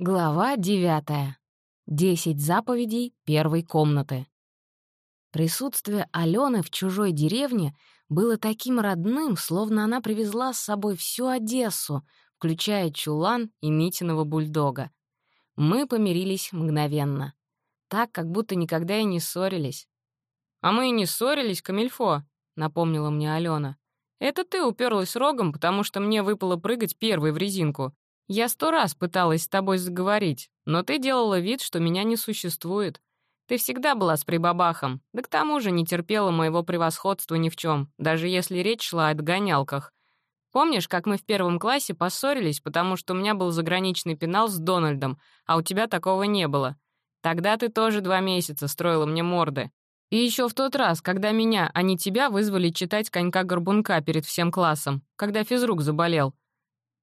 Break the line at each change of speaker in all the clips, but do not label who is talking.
Глава девятая. Десять заповедей первой комнаты. Присутствие Алены в чужой деревне было таким родным, словно она привезла с собой всю Одессу, включая чулан и Митиного бульдога. Мы помирились мгновенно. Так, как будто никогда и не ссорились. «А мы и не ссорились, Камильфо», — напомнила мне Алена. «Это ты уперлась рогом, потому что мне выпало прыгать первой в резинку. Я сто раз пыталась с тобой заговорить, но ты делала вид, что меня не существует. Ты всегда была с прибабахом, да к тому же не терпела моего превосходства ни в чем, даже если речь шла о догонялках. Помнишь, как мы в первом классе поссорились, потому что у меня был заграничный пенал с Дональдом, а у тебя такого не было? Тогда ты тоже два месяца строила мне морды. И еще в тот раз, когда меня, а не тебя, вызвали читать «Конька-горбунка» перед всем классом, когда физрук заболел.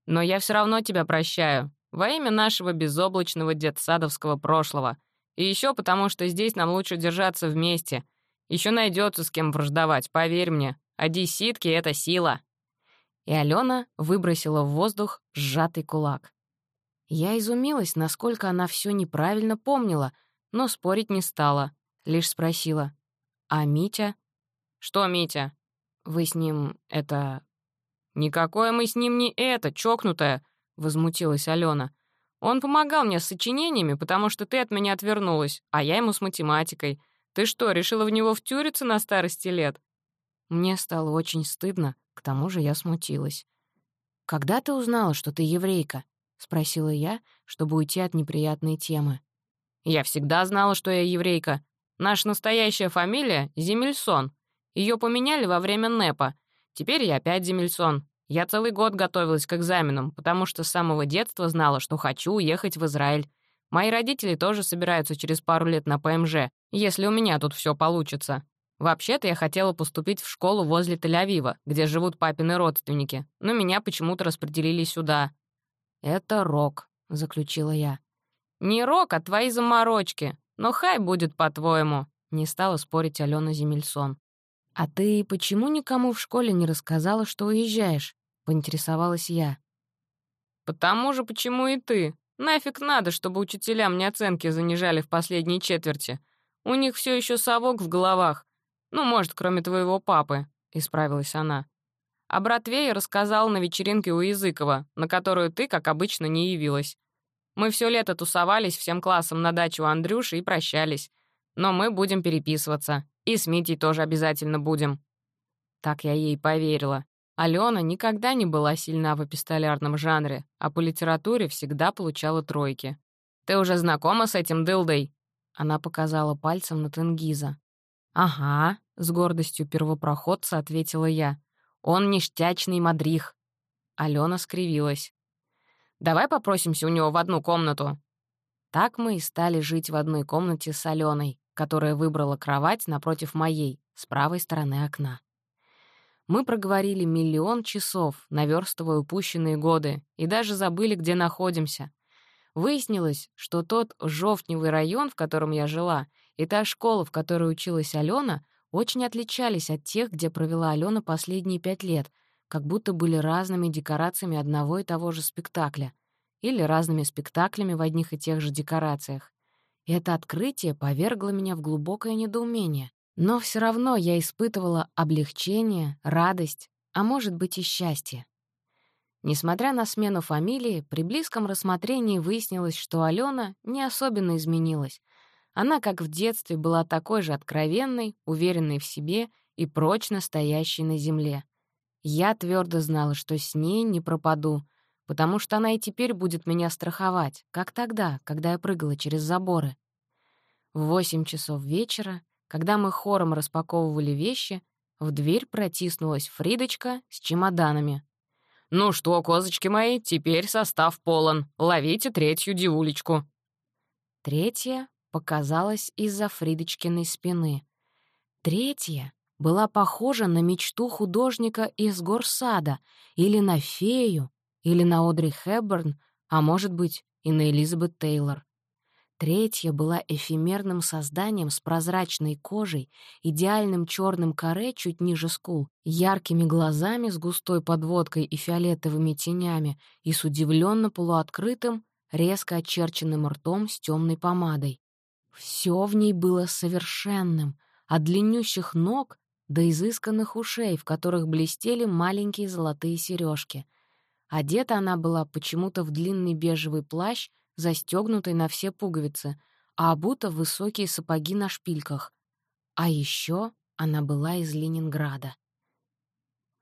Но я все равно тебя прощаю. Во имя нашего безоблачного детсадовского прошлого. И еще потому, что здесь нам лучше держаться вместе. Еще найдется с кем враждовать, поверь мне. Одесситки — это сила». И Алена выбросила в воздух сжатый кулак. Я изумилась, насколько она все неправильно помнила, но спорить не стала. Лишь спросила. «А Митя?» «Что Митя?» «Вы с ним, это, «Никакое мы с ним не это, чокнутая», — возмутилась Алена. «Он помогал мне с сочинениями, потому что ты от меня отвернулась, а я ему с математикой. Ты что, решила в него втюриться на старости лет?» Мне стало очень стыдно, к тому же я смутилась. «Когда ты узнала, что ты еврейка?» — спросила я, чтобы уйти от неприятной темы. «Я всегда знала, что я еврейка. Наша настоящая фамилия — Земельсон. Ее поменяли во время НЭПа, Теперь я опять Земельсон. Я целый год готовилась к экзаменам, потому что с самого детства знала, что хочу уехать в Израиль. Мои родители тоже собираются через пару лет на ПМЖ, если у меня тут все получится. Вообще-то я хотела поступить в школу возле Тель-Авива, где живут папины родственники, но меня почему-то распределили сюда. «Это рок», — заключила я. «Не рок, а твои заморочки. Но хай будет по-твоему», — не стала спорить Алена Земельсон. «А ты почему никому в школе не рассказала, что уезжаешь?» — поинтересовалась я. «Потому же, почему и ты. Нафиг надо, чтобы учителя мне оценки занижали в последней четверти. У них все еще совок в головах. Ну, может, кроме твоего папы», — исправилась она. «А братве рассказал на вечеринке у Языкова, на которую ты, как обычно, не явилась. Мы все лето тусовались всем классом на даче у Андрюши и прощались. Но мы будем переписываться. И с Митей тоже обязательно будем». Так я ей поверила. Алена никогда не была сильна в эпистолярном жанре, а по литературе всегда получала тройки. «Ты уже знакома с этим дылдой?» Она показала пальцем на Тенгиза. «Ага», — с гордостью первопроходца ответила я. «Он ништячный мадрих». Алена скривилась. «Давай попросимся у него в одну комнату». Так мы и стали жить в одной комнате с Аленой которая выбрала кровать напротив моей, с правой стороны окна. Мы проговорили миллион часов, наверстывая упущенные годы, и даже забыли, где находимся. Выяснилось, что тот жовтневый район, в котором я жила, и та школа, в которой училась Алена, очень отличались от тех, где провела Алена последние пять лет, как будто были разными декорациями одного и того же спектакля или разными спектаклями в одних и тех же декорациях. Это открытие повергло меня в глубокое недоумение. Но все равно я испытывала облегчение, радость, а может быть и счастье. Несмотря на смену фамилии, при близком рассмотрении выяснилось, что Алена не особенно изменилась. Она, как в детстве, была такой же откровенной, уверенной в себе и прочно стоящей на земле. Я твердо знала, что с ней не пропаду, потому что она и теперь будет меня страховать, как тогда, когда я прыгала через заборы. В восемь часов вечера, когда мы хором распаковывали вещи, в дверь протиснулась Фридочка с чемоданами. «Ну что, козочки мои, теперь состав полон. Ловите третью девулечку». Третья показалась из-за Фридочкиной спины. Третья была похожа на мечту художника из горсада или на фею, или на Одри Хэбберн, а может быть, и на Элизабет Тейлор. Третья была эфемерным созданием с прозрачной кожей, идеальным черным каре чуть ниже скул, яркими глазами с густой подводкой и фиолетовыми тенями и с удивленно полуоткрытым, резко очерченным ртом с темной помадой. Все в ней было совершенным, от длиннющих ног до изысканных ушей, в которых блестели маленькие золотые сережки. Одета она была почему-то в длинный бежевый плащ, застегнутый на все пуговицы, а обута в высокие сапоги на шпильках. А еще она была из Ленинграда.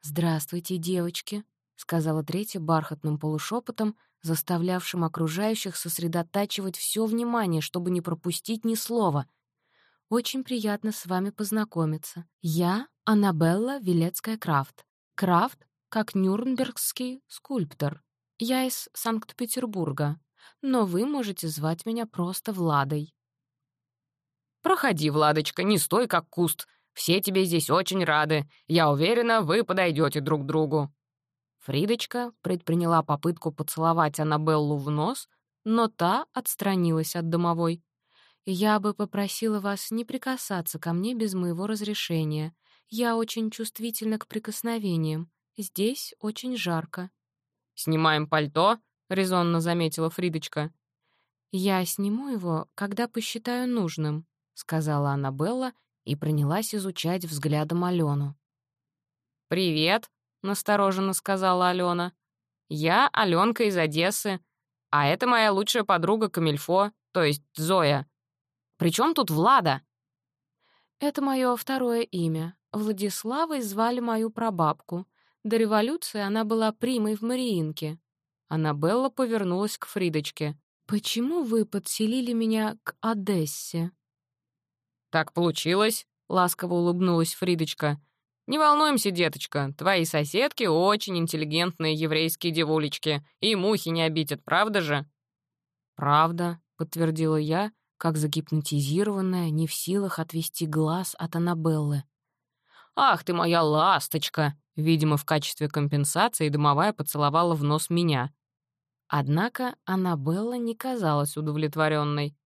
«Здравствуйте, девочки», — сказала третья бархатным полушепотом, заставлявшим окружающих сосредотачивать все внимание, чтобы не пропустить ни слова. «Очень приятно с вами познакомиться. Я Аннабелла Вилецкая-Крафт. Крафт как нюрнбергский скульптор. Я из Санкт-Петербурга, но вы можете звать меня просто Владой».
«Проходи, Владочка, не стой как куст», все тебе здесь очень рады. Я уверена, вы подойдете друг другу».
Фридочка предприняла попытку поцеловать Аннабеллу в нос, но та отстранилась от домовой. «Я бы попросила вас не прикасаться ко мне без моего разрешения. Я очень чувствительна к прикосновениям. Здесь очень жарко».
«Снимаем пальто», — резонно заметила Фридочка.
«Я сниму его, когда посчитаю нужным», — сказала Аннабелла и принялась изучать взглядом Алену.
«Привет», — настороженно сказала Алена. «Я Аленка из Одессы, а это моя лучшая подруга Камильфо, то есть Зоя. Причем тут Влада?»
«Это мое второе имя. Владиславой звали мою прабабку. До революции она была примой в Мариинке». Аннабелла повернулась к Фридочке. «Почему вы подселили меня к Одессе?»
«Так получилось», — ласково улыбнулась Фридочка. «Не волнуемся, деточка, твои соседки очень интеллигентные еврейские девулечки, и мухи не обидят, правда же?»
«Правда», — подтвердила я, как загипнотизированная, не в силах отвести глаз от Аннабеллы.
«Ах ты моя ласточка!» Видимо, в качестве компенсации домовая поцеловала в нос меня.
Однако Аннабелла не казалась удовлетворенной.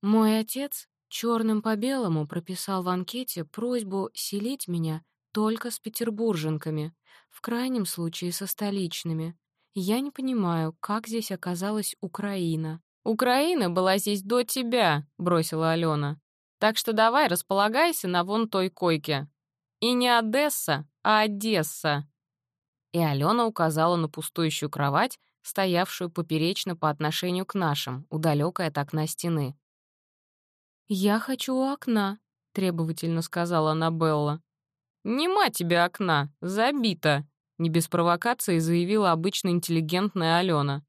«Мой отец черным по белому прописал в анкете просьбу селить меня только с петербурженками, в крайнем случае со столичными. Я не понимаю, как здесь оказалась Украина.
«Украина была здесь до тебя», — бросила Алена. «Так что давай располагайся на вон той койке. И не Одесса, а Одесса». И Алена указала на пустующую кровать, стоявшую поперечно по отношению к нашим, у далекой от окна стены.
«Я хочу у окна», — требовательно сказала Аннабелла.
«Нема тебе окна, забито», — не без провокации заявила обычно интеллигентная Алена.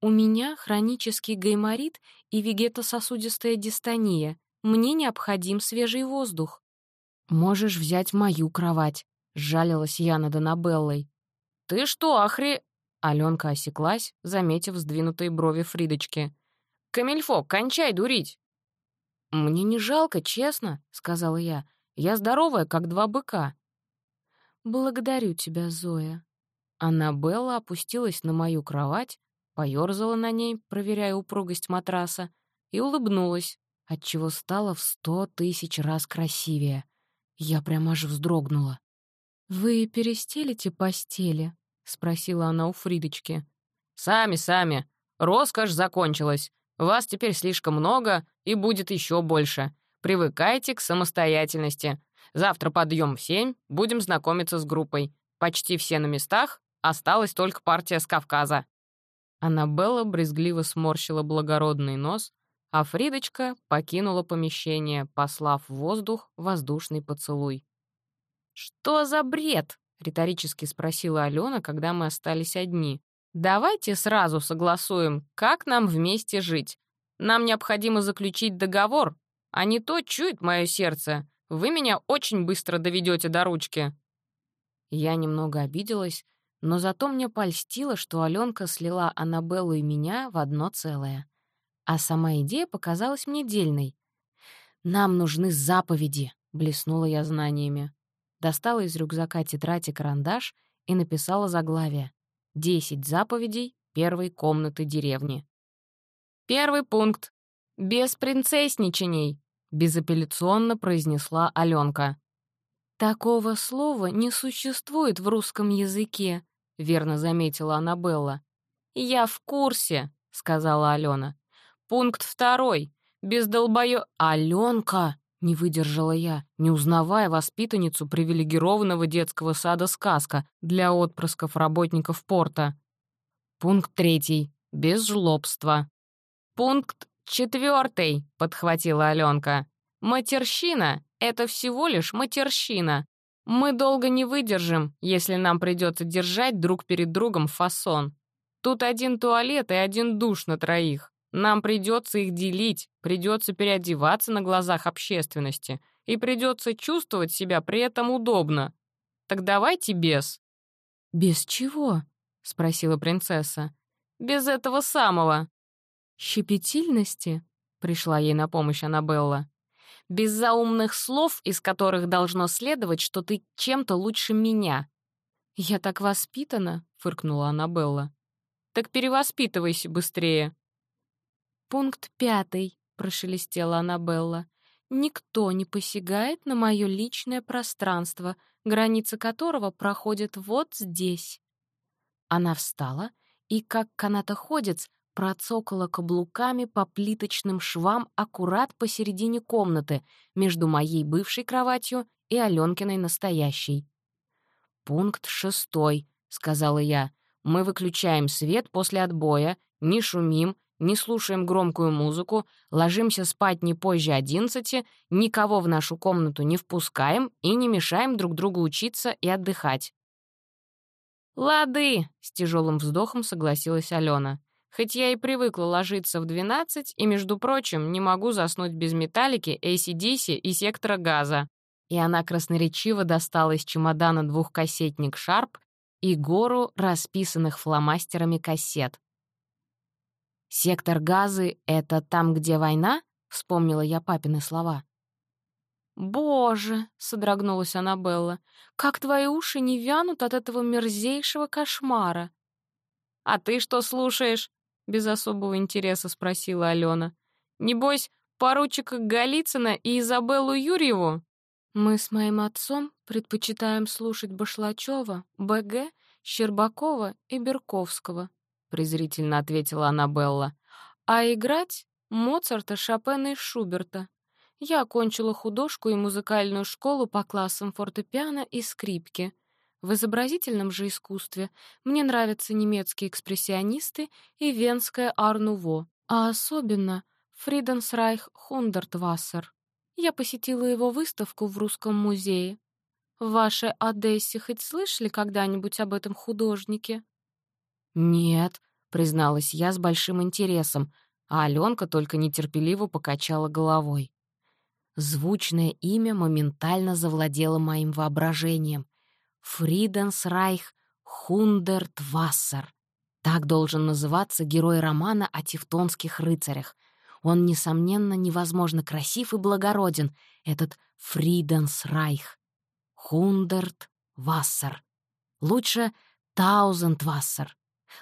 «У меня хронический гайморит и вегетососудистая дистония. Мне необходим свежий воздух». «Можешь взять мою кровать», — сжалилась я над Аннабеллой.
«Ты что, охре...»
Аленка осеклась, заметив сдвинутые брови Фридочки.
«Камильфо, кончай дурить!»
«Мне не жалко, честно», — сказала я. «Я здоровая, как два быка». «Благодарю тебя, Зоя». Аннабелла опустилась на мою кровать, поёрзала на ней, проверяя упругость матраса, и улыбнулась, отчего стала в сто тысяч раз красивее. Я прямо аж вздрогнула. «Вы перестелите постели?» — спросила она у Фридочки.
«Сами, сами. Роскошь закончилась. Вас теперь слишком много и будет еще больше. Привыкайте к самостоятельности. Завтра подъем в семь, будем знакомиться с группой. Почти все на местах, осталась только партия с Кавказа». Аннабелла брезгливо сморщила благородный нос, а Фридочка покинула помещение, послав в воздух воздушный поцелуй. «Что за бред?» — риторически спросила Алена, когда мы остались одни. Давайте сразу согласуем, как нам вместе жить. Нам необходимо заключить договор, а не то чует мое сердце. Вы меня очень быстро доведете до ручки». Я немного обиделась, но зато мне польстило, что Аленка слила Аннабеллу и меня в одно целое. А сама идея показалась мне дельной. «Нам нужны заповеди», — блеснула я знаниями. Достала из рюкзака тетрадь и карандаш и написала заглавие. Десять заповедей первой комнаты деревни. «Первый пункт. Без принцессничаний», — безапелляционно произнесла Аленка. «Такого слова не существует в русском языке», — верно заметила Аннабелла. «Я в курсе», — сказала Алена. «Пункт второй. Без долбоё...»
«Аленка!» — не выдержала я, не узнавая воспитанницу привилегированного детского сада «Сказка» для отпрысков работников порта. Пункт третий. Без жлобства.
«Пункт четвертый, подхватила Аленка. «Матерщина — это всего лишь матерщина. Мы долго не выдержим, если нам придется держать друг перед другом фасон. Тут один туалет и один душ на троих. Нам придется их делить, придется переодеваться на глазах общественности и придется чувствовать себя при этом удобно. Так давайте без».
«Без чего?» — спросила принцесса.
«Без этого самого».
«Щепетильности?» — пришла ей на помощь Аннабелла.
«Без заумных слов, из которых должно следовать, что ты чем-то лучше меня».
«Я так воспитана», — фыркнула Аннабелла.
Так перевоспитывайся быстрее».
«Пункт пятый», — прошелестела Аннабелла. «Никто не посягает на мое личное пространство, границы которого проходят вот здесь». Она встала и, как канатоходец, процокала каблуками по плиточным швам аккурат посередине комнаты между моей бывшей кроватью и Аленкиной настоящей. «Пункт шестой», — сказала я. Мы выключаем свет после отбоя, не шумим, не слушаем громкую музыку, ложимся спать не позже одиннадцати, никого в нашу комнату не впускаем и не мешаем друг другу учиться и отдыхать.
«Лады!» — с тяжелым вздохом согласилась Алена. «Хоть я и привыкла ложиться в двенадцать, и, между прочим, не могу заснуть без металлики, ACDC и сектора газа».
И она красноречиво достала из чемодана двухкассетник «Шарп» и гору расписанных фломастерами кассет. «Сектор газы — это там, где война?» — вспомнила я папины слова.
«Боже!» — содрогнулась Аннабелла. «Как твои уши не вянут от этого мерзейшего кошмара!» «А ты что слушаешь?» — без особого интереса спросила Алена. «Небось, поручика Голицына и Изабеллу Юрьеву?»
Мы с моим отцом предпочитаем слушать Башлачева, БГ, Щербакова и Берковского, презрительно ответила Аннабелла. А играть Моцарта, Шопена и Шуберта. Я окончила художку и музыкальную школу по классам фортепиано и скрипки. В изобразительном же искусстве мне нравятся немецкие экспрессионисты и венское арнуво, а особенно Фриденсрайх Хундертвассер. Я посетила его выставку в Русском музее. В вашей Одессе хоть слышали когда-нибудь об этом художнике?» «Нет», — призналась я с большим интересом, а Аленка только нетерпеливо покачала головой. Звучное имя моментально завладело моим воображением. Фриденсрайх Хундертвассер. Так должен называться герой романа о тевтонских рыцарях, он, несомненно, невозможно красив и благороден, этот Фриденсрайх. Хундерт Вассер. Лучше Таузенд Вассер.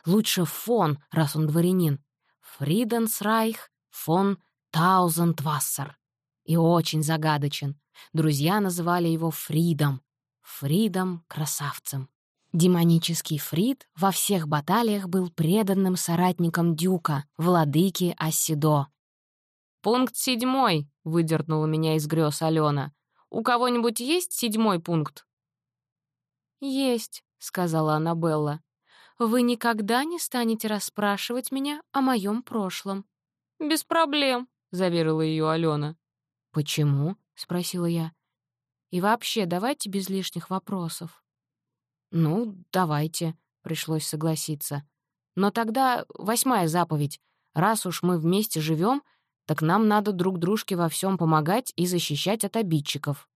Лучше фон, раз он дворянин. Фриденсрайх фон Таузенд Вассер. И очень загадочен. Друзья называли его Фридом. Фридом — красавцем. Демонический Фрид во всех баталиях был преданным соратником Дюка, владыки Асидо.
«Пункт седьмой», — выдернула меня из грез Алена. «У кого-нибудь есть седьмой пункт?»
«Есть», — сказала Аннабелла. «Вы никогда не станете расспрашивать меня о моем прошлом».
«Без проблем», — заверила ее Алена.
«Почему?» — спросила я. «И вообще, давайте без лишних вопросов». «Ну, давайте», — пришлось согласиться. «Но тогда восьмая заповедь. Раз уж мы вместе живем, так нам надо друг дружке во всем помогать и защищать от обидчиков».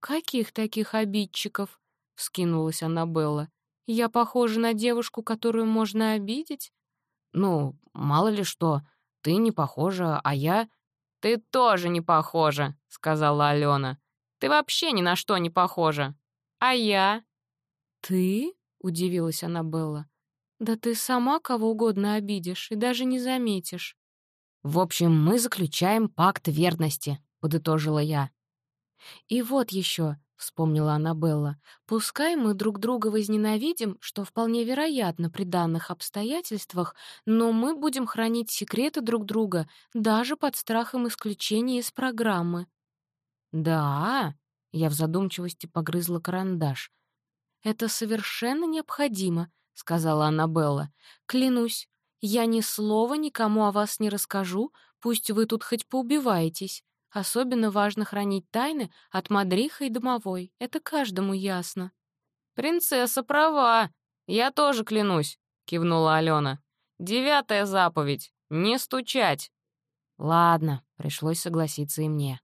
«Каких таких обидчиков?» — вскинулась Аннабелла. «Я похожа на девушку, которую можно обидеть?»
«Ну, мало ли что. Ты не похожа, а я...»
«Ты тоже не похожа», — сказала Алена. «Ты вообще ни на что не похожа. А я?»
«Ты?» — удивилась Аннабелла. «Да ты сама кого угодно обидишь и даже не заметишь».
«В общем, мы заключаем пакт верности», — подытожила я.
«И вот еще, вспомнила Аннабелла. «Пускай мы друг друга возненавидим, что вполне вероятно при данных обстоятельствах, но мы будем хранить секреты друг друга даже под страхом исключения из программы». «Да?» — я в задумчивости погрызла карандаш. «Это совершенно необходимо», — сказала Аннабелла. «Клянусь, я ни слова никому о вас не расскажу, пусть вы тут хоть поубиваетесь. Особенно важно хранить тайны от мадриха и домовой. Это каждому ясно».
«Принцесса права. Я тоже клянусь», — кивнула Алена. «Девятая заповедь. Не стучать».
«Ладно», — пришлось согласиться и мне.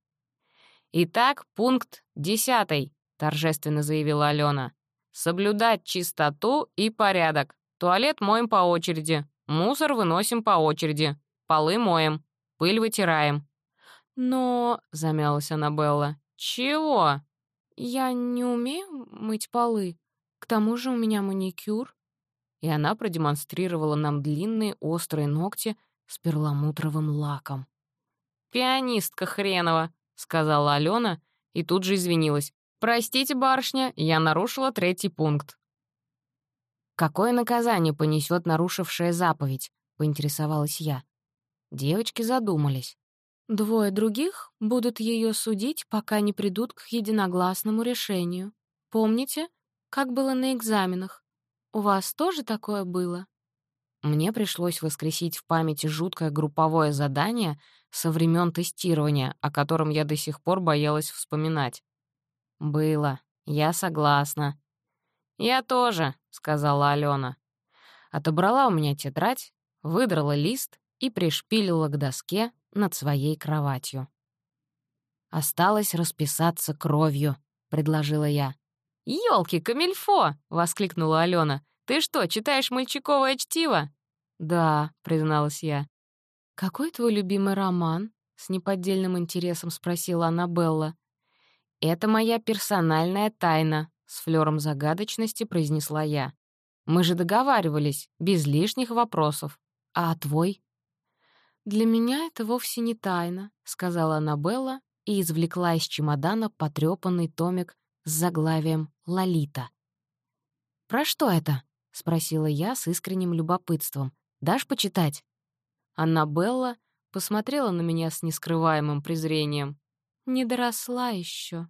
«Итак, пункт десятый», — торжественно заявила Алена. «Соблюдать чистоту и порядок. Туалет моем по очереди. Мусор выносим по очереди. Полы моем. Пыль вытираем.
«Но...» — замялась Аннабелла.
«Чего?»
«Я не умею мыть полы. К тому же у меня маникюр». И она продемонстрировала нам длинные острые ногти с перламутровым лаком.
«Пианистка хренова», — сказала Алена и тут же извинилась. «Простите, барышня, я нарушила третий пункт».
«Какое наказание понесет нарушившая заповедь?» — поинтересовалась я. Девочки задумались. Двое других будут ее судить, пока не придут к единогласному решению. Помните, как было на экзаменах? У вас тоже такое было? Мне пришлось воскресить в памяти жуткое групповое задание со времен тестирования, о котором я до сих пор боялась вспоминать. «Было. Я согласна».
«Я тоже», — сказала Алена.
Отобрала у меня тетрадь, выдрала лист и пришпилила к доске над своей кроватью. «Осталось расписаться кровью», — предложила я.
«Ёлки, камильфо!» — воскликнула Алена. «Ты что, читаешь мальчиковое чтиво?»
«Да», — призналась я. «Какой твой любимый роман?» — с неподдельным интересом спросила Аннабелла. «Это моя персональная тайна», — с флёром загадочности произнесла я. «Мы же договаривались, без лишних вопросов. А твой?» «Для меня это вовсе не тайна», — сказала Аннабелла и извлекла из чемодана потрёпанный томик с заглавием «Лолита». «Про что это?» — спросила я с искренним любопытством. «Дашь почитать?» Аннабелла посмотрела на меня с нескрываемым презрением. «Не доросла еще.